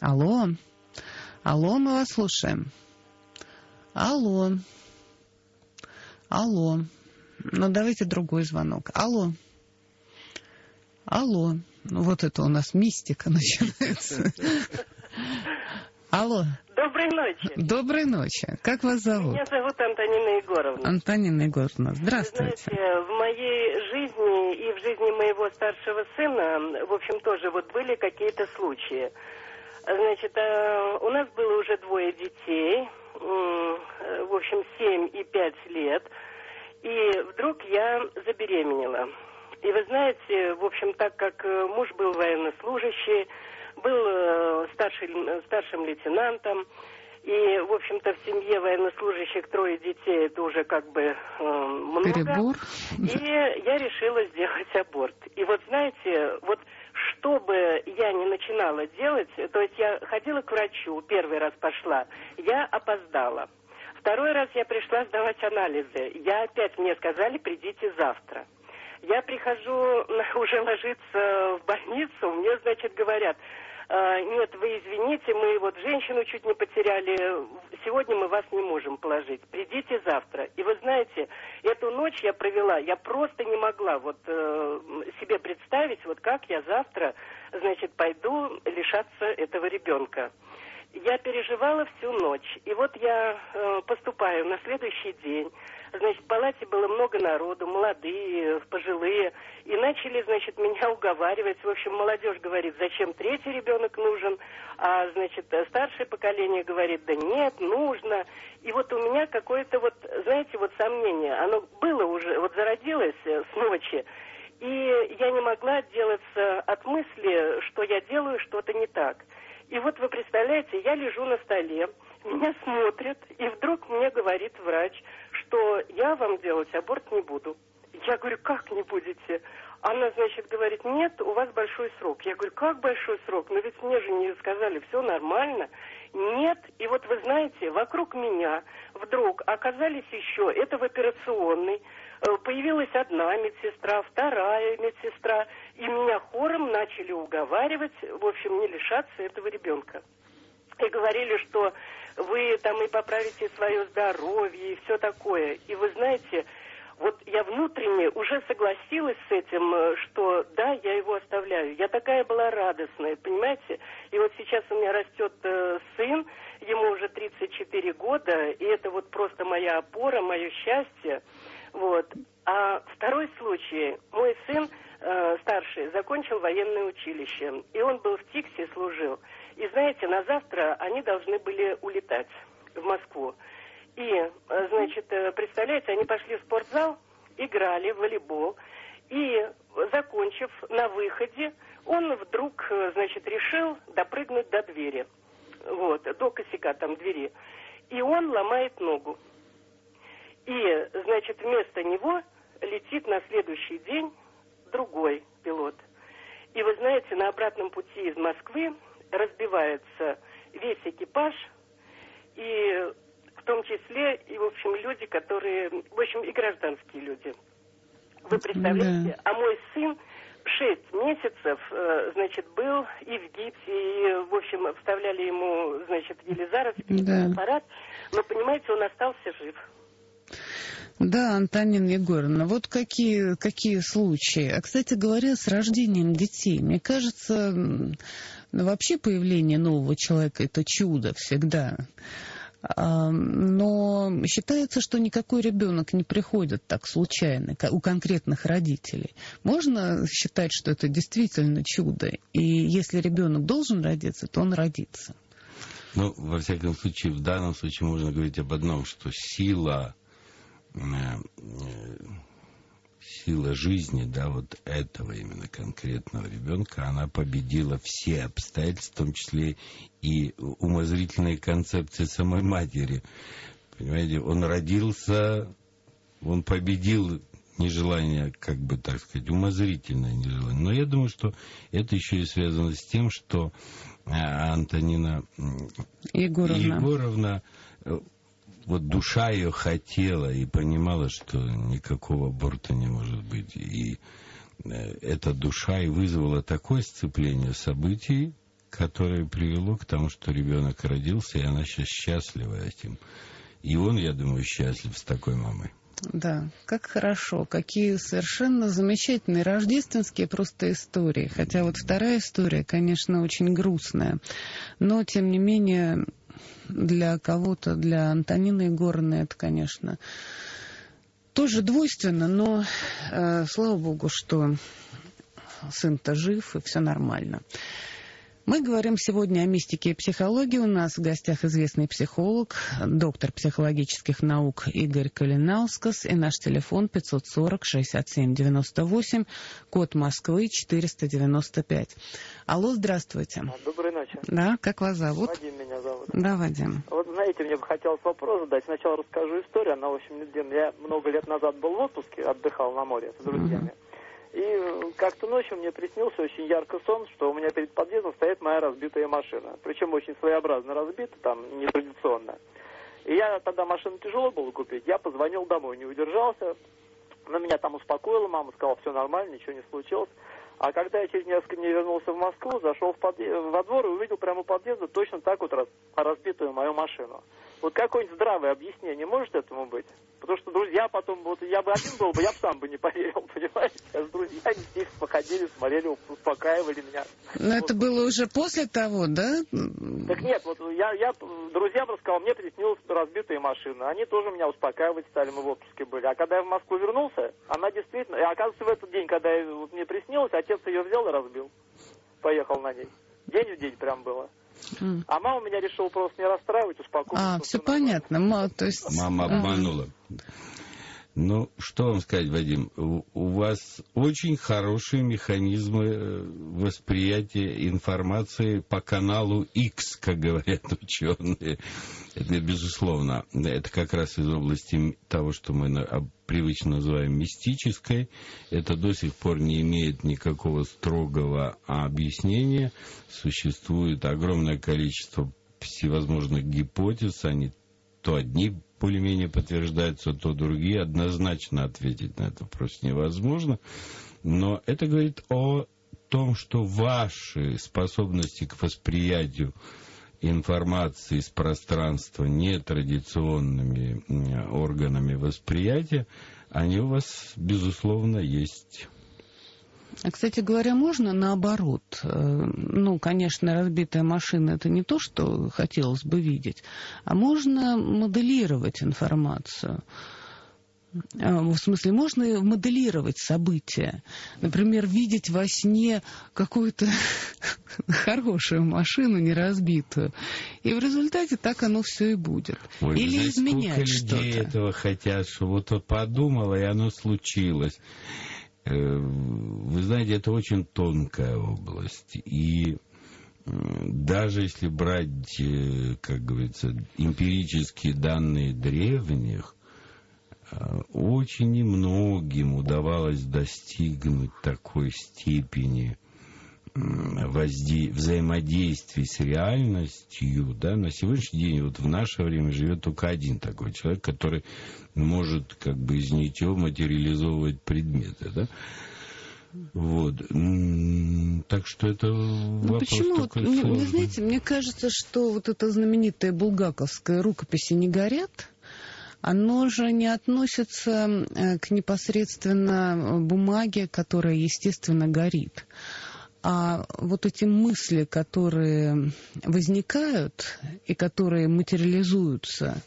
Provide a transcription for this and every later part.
Алло. Алло, мы вас слушаем. Алло. Алло. Ну, давайте другой звонок. Алло. Алло. Ну, вот это у нас мистика начинается. Алло. Доброй ночи. Доброй ночи. Как вас зовут? Меня зовут Антонина Егоровна. Антонина Егоровна, здравствуйте. Вы знаете, в моей жизни и в жизни моего старшего сына, в общем, тоже вот были какие-то случаи. Значит, э, у нас было уже двое детей, в общем, семь и пять лет. И вдруг я забеременела. И вы знаете, в общем, так как э, муж был военнослужащий, был э, старший, старшим лейтенантом, и, в общем-то, в семье военнослужащих трое детей, это уже как бы э, много. Перебор. И я решила сделать аборт. И вот, знаете, вот ни начинала делать, то есть я ходила к врачу, первый раз пошла, я опоздала. Второй раз я пришла сдавать анализы. Я опять мне сказали, придите завтра. Я прихожу уже ложиться в больницу, мне, значит, говорят, «А, нет, вы извините, мы вот женщину чуть не потеряли, сегодня мы вас не можем положить, придите завтра. И вы знаете, эту ночь я провела, я просто не могла вот э, себе представить, вот как я завтра, значит, пойду лишаться этого ребенка. Я переживала всю ночь. И вот я э, поступаю на следующий день. Значит, в палате было много народу, молодые, пожилые. И начали, значит, меня уговаривать. В общем, молодежь говорит, зачем третий ребенок нужен? А, значит, старшее поколение говорит, да нет, нужно. И вот у меня какое-то вот, знаете, вот сомнение. Оно было уже, вот зародилось э, с ночи. И я не могла отделаться от мысли, что я делаю что-то не так. И вот вы представляете, я лежу на столе, меня смотрят, и вдруг мне говорит врач, что я вам делать аборт не буду. Я говорю, как не будете? Она, значит, говорит, нет, у вас большой срок. Я говорю, как большой срок? Но ведь мне же не сказали, все нормально. Нет, и вот вы знаете, вокруг меня вдруг оказались еще, это в операционной, э, появилась одна медсестра, вторая медсестра, и меня хором начали уговаривать, в общем, не лишаться этого ребенка. И говорили, что вы там и поправите свое здоровье и все такое. И вы знаете, вот я внутренне уже согласилась с этим, э, что да, я его оставляю. Я такая была радостная, понимаете? И вот сейчас у меня растет э, сын, ему уже 34 года, и это вот просто моя опора, мое счастье. Вот. А второй случай, мой сын э, старший закончил военное училище, и он был в Тиксе, служил. И знаете, на завтра они должны были улетать в Москву. И, э, значит, э, представляете, они пошли в спортзал, играли в волейбол, и, закончив на выходе, он вдруг, значит, решил допрыгнуть до двери, вот, до косяка там двери. И он ломает ногу. И, значит, вместо него летит на следующий день другой пилот. И вы знаете, на обратном пути из Москвы разбивается весь экипаж, и в том числе и, в общем, люди, которые, в общем, и гражданские люди. Вы представляете? Да. А мой сын шесть месяцев, э, значит, был и в гипсе, и, в общем, вставляли ему, значит, елизаровский да. аппарат, но, понимаете, он остался жив. Да, Антонина Егоровна, вот какие, какие случаи. А, кстати говоря, с рождением детей, мне кажется, вообще появление нового человека – это чудо всегда. А, но считается, что никакой ребенок не приходит так случайно у конкретных родителей. Можно считать, что это действительно чудо. И если ребенок должен родиться, то он родится. Ну, во всяком случае, в данном случае можно говорить об одном, что сила сила жизни, да, вот этого именно конкретного ребенка, она победила все обстоятельства, в том числе и умозрительные концепции самой матери. Понимаете, он родился, он победил нежелание, как бы так сказать, умозрительное нежелание. Но я думаю, что это еще и связано с тем, что э, Антонина Егоровна, Егоровна э, вот душа ее хотела и понимала, что никакого аборта не может быть. И э, эта душа и вызвала такое сцепление событий, которое привело к тому, что ребенок родился, и она сейчас счастлива этим. И он, я думаю, счастлив с такой мамой. Да, как хорошо, какие совершенно замечательные рождественские просто истории. Хотя вот вторая история, конечно, очень грустная. Но, тем не менее, для кого-то, для Антонины Егоровны это, конечно, тоже двойственно, но э, слава богу, что сын-то жив и все нормально. Мы говорим сегодня о мистике и психологии. У нас в гостях известный психолог, доктор психологических наук Игорь Калинаускас и наш телефон 540-67-98, код Москвы 495. Алло, здравствуйте. Доброй ночи. Да, как вас зовут? Меня зовут. Да, Вадим. Вот знаете, мне бы хотелось вопрос задать. Сначала расскажу историю. Она, в общем, я много лет назад был в отпуске, отдыхал на море с друзьями. И как-то ночью мне приснился очень ярко сон, что у меня перед подъездом стоит моя разбитая машина. Причем очень своеобразно разбита, там нетрадиционно. И я тогда машину тяжело было купить. Я позвонил домой, не удержался. Но меня там успокоила, мама сказала, все нормально, ничего не случилось. А когда я через несколько дней вернулся в Москву, зашел в подъезд, во двор и увидел прямо у подъезда точно так вот раз, разбитую мою машину. Вот какое-нибудь здравое объяснение может этому быть? Потому что друзья потом, вот я бы один был бы, я бы сам бы не поверил, понимаете? А с друзьями здесь походили, смотрели, успокаивали меня. Но вот. это было уже после того, да? Так нет, вот я, я друзьям рассказал, мне приснилась разбитая машина. Они тоже меня успокаивать стали, мы в отпуске были. А когда я в Москву вернулся, она действительно... И оказывается, в этот день, когда я, вот, мне приснилось, отец ее взял и разбил. Поехал на ней. День в день прям было. А мама меня решила просто не расстраивать, успокоить. А, все понятно. Ма, то есть... Мама обманула. Ну, что вам сказать, Вадим, у вас очень хорошие механизмы э, восприятия информации по каналу X, как говорят ученые. Это, безусловно, это как раз из области того, что мы привычно называем мистической. Это до сих пор не имеет никакого строгого объяснения. Существует огромное количество всевозможных гипотез, они то одни более-менее подтверждаются, то другие. Однозначно ответить на это просто невозможно. Но это говорит о том, что ваши способности к восприятию информации из пространства нетрадиционными органами восприятия, они у вас, безусловно, есть. А, кстати говоря, можно наоборот. Э, ну, конечно, разбитая машина это не то, что хотелось бы видеть, а можно моделировать информацию. А, в смысле, можно моделировать события. Например, видеть во сне какую-то хорошую машину, не разбитую. И в результате так оно все и будет. Ой, Или знаете, изменять что-то. людей этого хотят, что вот подумала, и оно случилось. Э, вы знаете, это очень тонкая область. И даже если брать, э, как говорится, эмпирические данные древних, э, очень немногим удавалось достигнуть такой степени возде... взаимодействий с реальностью, да, на сегодняшний день вот в наше время живет только один такой человек, который может как бы из ничего материализовывать предметы, да. Вот. Так что это ну, вопрос почему? такой Вот, сложный. вы знаете, мне кажется, что вот эта знаменитая булгаковская рукописи не горят, оно же не относится э, к непосредственно бумаге, которая, естественно, горит. А вот эти мысли, которые возникают и которые материализуются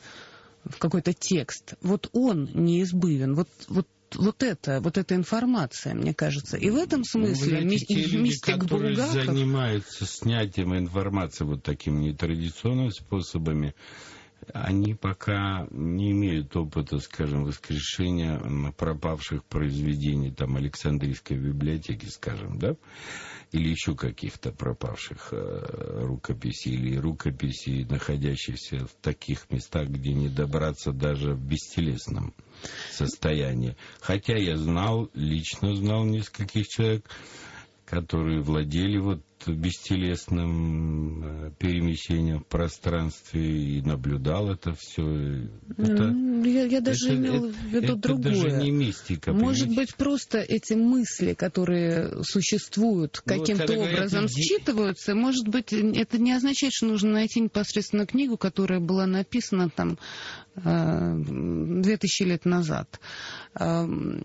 в какой-то текст, вот он неизбывен. Вот, вот вот это, вот эта информация, мне кажется. И в этом смысле ну, знаете, те люди, мистик которые Булгаков... занимаются снятием информации вот такими нетрадиционными способами, они пока не имеют опыта, скажем, воскрешения пропавших произведений там Александрийской библиотеки, скажем, да, или еще каких-то пропавших э, рукописей или рукописей, находящихся в таких местах, где не добраться даже в бестелесном состоянии. Хотя я знал, лично знал нескольких человек, которые владели вот бестелесным э, перемещением в пространстве и наблюдал это все. Это... Ну, я, я даже это, имела в виду это другое. даже не мистика. Может понимаете? быть, просто эти мысли, которые существуют, Ну, вот каким-то когда говорят, образом иди- считываются, может быть, это не означает, что нужно найти непосредственно книгу, которая была написана там э, две тысячи лет назад. Эм,